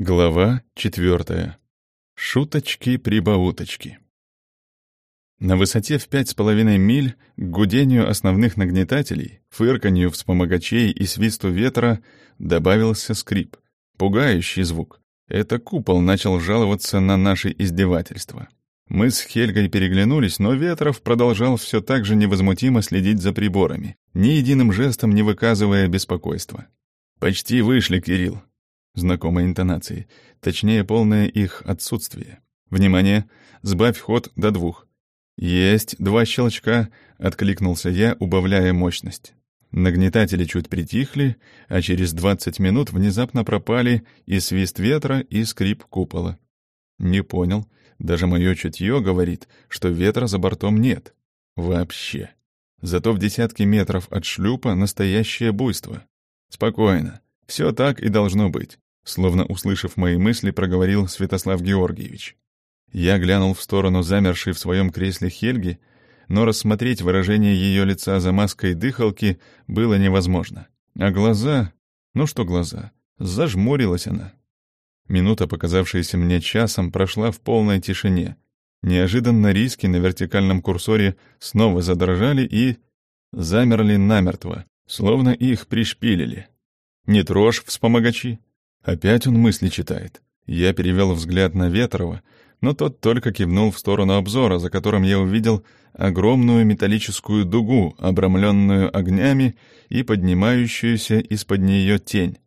Глава четвертая. Шуточки-прибауточки. На высоте в пять с половиной миль к гудению основных нагнетателей, фырканью вспомогачей и свисту ветра добавился скрип. Пугающий звук. Это купол начал жаловаться на наши издевательства. Мы с Хельгой переглянулись, но Ветров продолжал все так же невозмутимо следить за приборами, ни единым жестом не выказывая беспокойства. «Почти вышли, Кирилл», знакомой интонации, точнее, полное их отсутствие. «Внимание! Сбавь ход до двух». «Есть два щелчка», — откликнулся я, убавляя мощность. Нагнетатели чуть притихли, а через 20 минут внезапно пропали и свист ветра, и скрип купола. Не понял. Даже мое чутье говорит, что ветра за бортом нет. Вообще. Зато в десятки метров от шлюпа настоящее буйство. Спокойно. Все так и должно быть. Словно услышав мои мысли, проговорил Святослав Георгиевич. Я глянул в сторону замершей в своем кресле Хельги, но рассмотреть выражение ее лица за маской дыхалки было невозможно. А глаза... Ну что глаза? Зажмурилась она. Минута, показавшаяся мне часом, прошла в полной тишине. Неожиданно риски на вертикальном курсоре снова задрожали и... замерли намертво, словно их пришпилили. «Не трожь, вспомогачи!» Опять он мысли читает. Я перевел взгляд на Ветрова, но тот только кивнул в сторону обзора, за которым я увидел огромную металлическую дугу, обрамленную огнями и поднимающуюся из-под нее тень.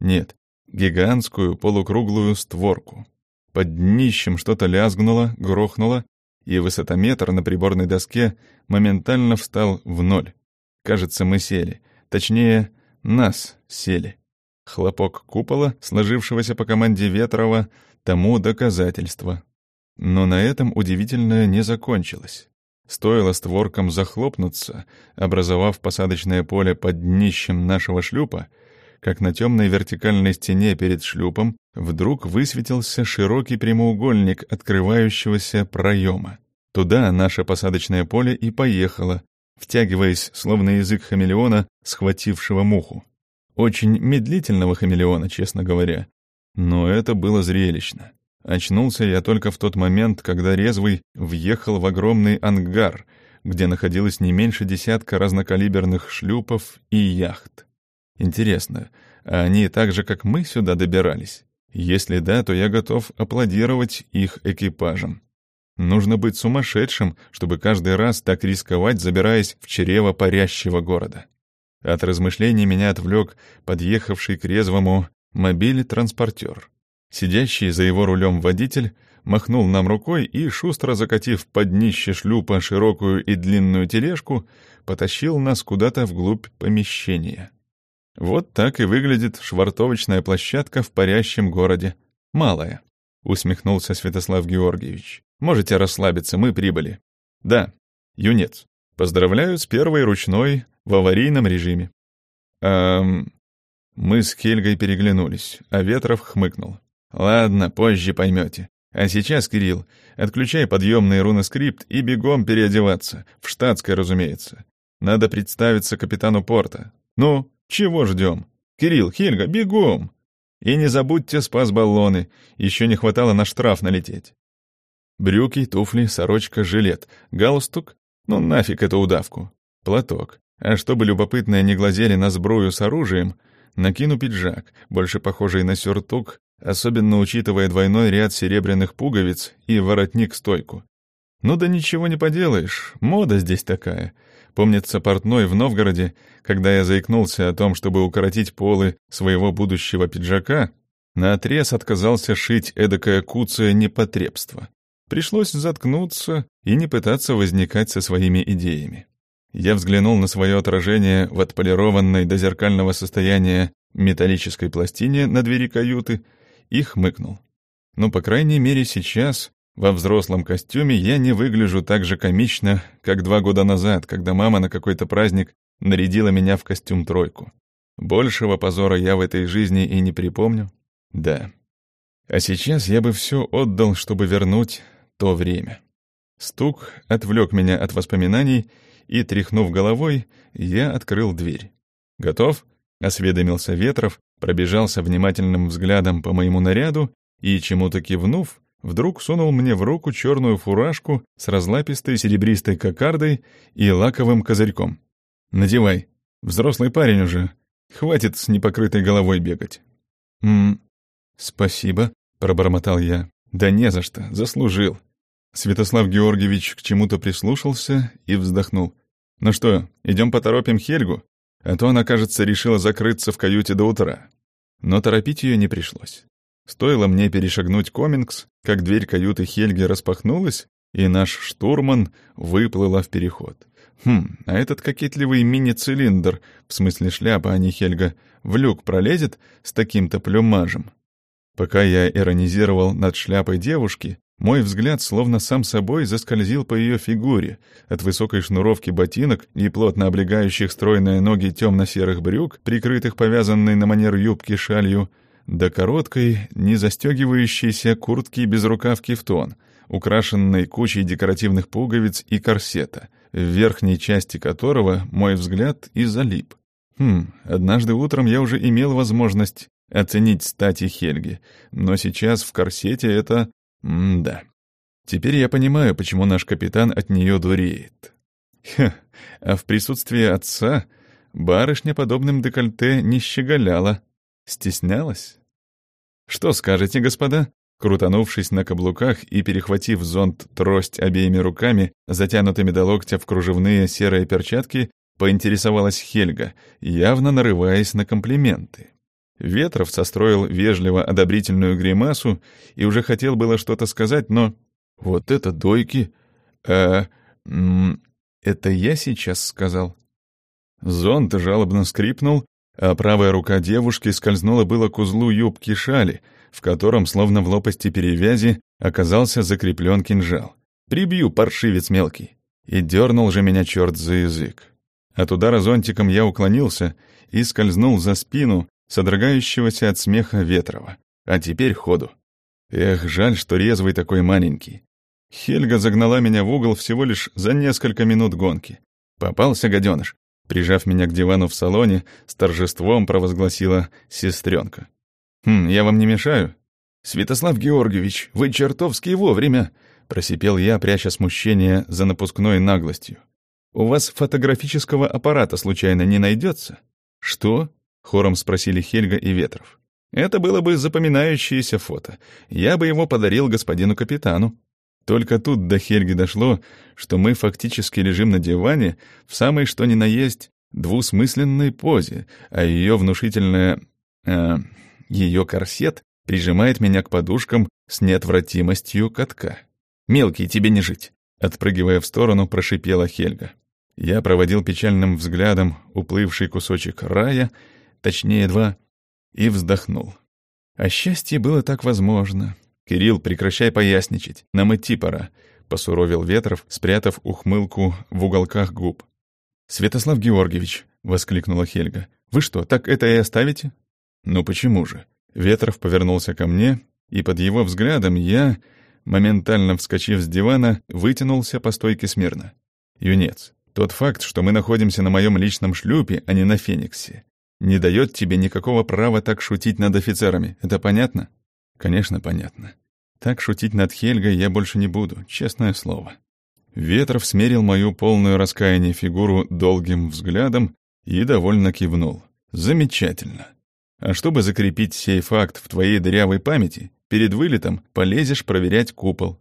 Нет, гигантскую полукруглую створку. Под днищем что-то лязгнуло, грохнуло, и высотометр на приборной доске моментально встал в ноль. Кажется, мы сели. Точнее, нас сели. Хлопок купола, сложившегося по команде Ветрова, тому доказательство. Но на этом удивительное не закончилось. Стоило створкам захлопнуться, образовав посадочное поле под днищем нашего шлюпа, как на темной вертикальной стене перед шлюпом вдруг высветился широкий прямоугольник открывающегося проема. Туда наше посадочное поле и поехало, втягиваясь, словно язык хамелеона, схватившего муху. Очень медлительного хамелеона, честно говоря. Но это было зрелищно. Очнулся я только в тот момент, когда резвый въехал в огромный ангар, где находилось не меньше десятка разнокалиберных шлюпов и яхт. Интересно, а они так же, как мы, сюда добирались? Если да, то я готов аплодировать их экипажам. Нужно быть сумасшедшим, чтобы каждый раз так рисковать, забираясь в чрево парящего города. От размышлений меня отвлек подъехавший к резвому мобиль-транспортер. Сидящий за его рулем водитель махнул нам рукой и, шустро закатив под днище шлюпа широкую и длинную тележку, потащил нас куда-то вглубь помещения. Вот так и выглядит швартовочная площадка в парящем городе. Малая, — усмехнулся Святослав Георгиевич. Можете расслабиться, мы прибыли. Да, юнец. Поздравляю с первой ручной в аварийном режиме. Эм... Мы с Хельгой переглянулись, а Ветров хмыкнул. «Ладно, позже поймете. А сейчас, Кирилл, отключай подъемный руноскрипт и бегом переодеваться. В штатской, разумеется. Надо представиться капитану порта. Ну, чего ждем? Кирилл, Хельга, бегом! И не забудьте спас баллоны. Еще не хватало на штраф налететь. Брюки, туфли, сорочка, жилет, галстук. Ну нафиг эту удавку. Платок. А чтобы любопытные не глазели на сбрую с оружием, накину пиджак, больше похожий на сюртук, особенно учитывая двойной ряд серебряных пуговиц и воротник-стойку. Ну да ничего не поделаешь, мода здесь такая. Помнится портной в Новгороде, когда я заикнулся о том, чтобы укоротить полы своего будущего пиджака, наотрез отказался шить эдакое куцое непотребство. Пришлось заткнуться и не пытаться возникать со своими идеями. Я взглянул на свое отражение в отполированной до зеркального состояния металлической пластине на двери каюты и хмыкнул. Ну, по крайней мере, сейчас, во взрослом костюме, я не выгляжу так же комично, как два года назад, когда мама на какой-то праздник нарядила меня в костюм-тройку. Большего позора я в этой жизни и не припомню. Да. А сейчас я бы все отдал, чтобы вернуть то время. Стук отвлек меня от воспоминаний, и, тряхнув головой, я открыл дверь. «Готов?» — осведомился Ветров, пробежался внимательным взглядом по моему наряду и, чему-то кивнув, вдруг сунул мне в руку черную фуражку с разлапистой серебристой кокардой и лаковым козырьком. «Надевай. Взрослый парень уже. Хватит с непокрытой головой бегать». «М спасибо», — пробормотал я. «Да не за что. Заслужил». Святослав Георгиевич к чему-то прислушался и вздохнул. «Ну что, идем поторопим Хельгу? А то она, кажется, решила закрыться в каюте до утра». Но торопить ее не пришлось. Стоило мне перешагнуть комингс, как дверь каюты Хельги распахнулась, и наш штурман выплыла в переход. Хм, а этот кокетливый мини-цилиндр, в смысле шляпа, а не Хельга, в люк пролезет с таким-то плюмажем? Пока я иронизировал над шляпой девушки, мой взгляд словно сам собой заскользил по ее фигуре, от высокой шнуровки ботинок и плотно облегающих стройные ноги темно-серых брюк, прикрытых повязанной на манер юбки шалью, до короткой, не застегивающейся куртки без рукавки в тон, украшенной кучей декоративных пуговиц и корсета, в верхней части которого мой взгляд и залип. Хм, однажды утром я уже имел возможность оценить стати Хельги, но сейчас в корсете это... М-да. Теперь я понимаю, почему наш капитан от нее дуреет. Хе, а в присутствии отца барышня подобным декольте не щеголяла. Стеснялась? Что скажете, господа? Крутанувшись на каблуках и перехватив зонт-трость обеими руками, затянутыми до локтя в кружевные серые перчатки, поинтересовалась Хельга, явно нарываясь на комплименты. Ветров состроил вежливо одобрительную гримасу и уже хотел было что-то сказать, но... «Вот это дойки! А... Это я сейчас сказал?» Зонт жалобно скрипнул, а правая рука девушки скользнула было к узлу юбки шали, в котором, словно в лопасти перевязи, оказался закреплен кинжал. «Прибью, паршивец мелкий!» И дернул же меня черт за язык. От удара зонтиком я уклонился и скользнул за спину содрогающегося от смеха Ветрова. А теперь ходу. Эх, жаль, что резвый такой маленький. Хельга загнала меня в угол всего лишь за несколько минут гонки. Попался гаденыш. Прижав меня к дивану в салоне, с торжеством провозгласила сестренка. «Хм, я вам не мешаю?» «Святослав Георгиевич, вы чертовски вовремя!» — просипел я, пряча смущение за напускной наглостью. «У вас фотографического аппарата случайно не найдется?» «Что?» — хором спросили Хельга и Ветров. «Это было бы запоминающееся фото. Я бы его подарил господину капитану». Только тут до Хельги дошло, что мы фактически лежим на диване в самой что ни на есть двусмысленной позе, а ее внушительная... Э, ее корсет прижимает меня к подушкам с неотвратимостью катка. «Мелкий, тебе не жить!» Отпрыгивая в сторону, прошипела Хельга. Я проводил печальным взглядом уплывший кусочек рая, точнее два, и вздохнул. А счастье было так возможно. «Кирилл, прекращай поясничать, нам идти пора», — посуровил Ветров, спрятав ухмылку в уголках губ. «Святослав Георгиевич», — воскликнула Хельга, — «вы что, так это и оставите?» «Ну почему же?» Ветров повернулся ко мне, и под его взглядом я, моментально вскочив с дивана, вытянулся по стойке смирно. «Юнец, тот факт, что мы находимся на моем личном шлюпе, а не на Фениксе, не дает тебе никакого права так шутить над офицерами, это понятно?» Конечно, понятно. Так шутить над Хельгой я больше не буду, честное слово. Ветров смерил мою полную раскаяние фигуру долгим взглядом и довольно кивнул. Замечательно. А чтобы закрепить сей факт в твоей дырявой памяти, перед вылетом полезешь проверять купол.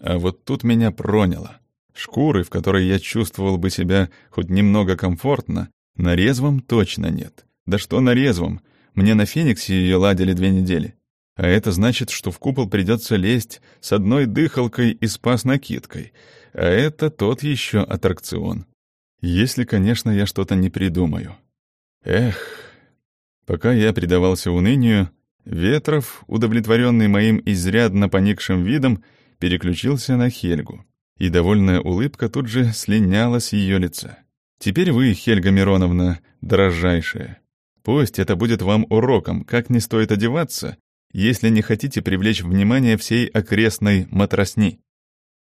А вот тут меня проняло. Шкуры, в которой я чувствовал бы себя хоть немного комфортно, на резвом точно нет. Да что на резвом? Мне на Фениксе ее ладили две недели. А это значит, что в купол придется лезть с одной дыхалкой и спас-накидкой. А это тот еще аттракцион. Если, конечно, я что-то не придумаю. Эх. Пока я предавался унынию, Ветров, удовлетворенный моим изрядно поникшим видом, переключился на Хельгу. И довольная улыбка тут же слиняла с ее лица. «Теперь вы, Хельга Мироновна, дорожайшая. Пусть это будет вам уроком, как не стоит одеваться если не хотите привлечь внимание всей окрестной матросни.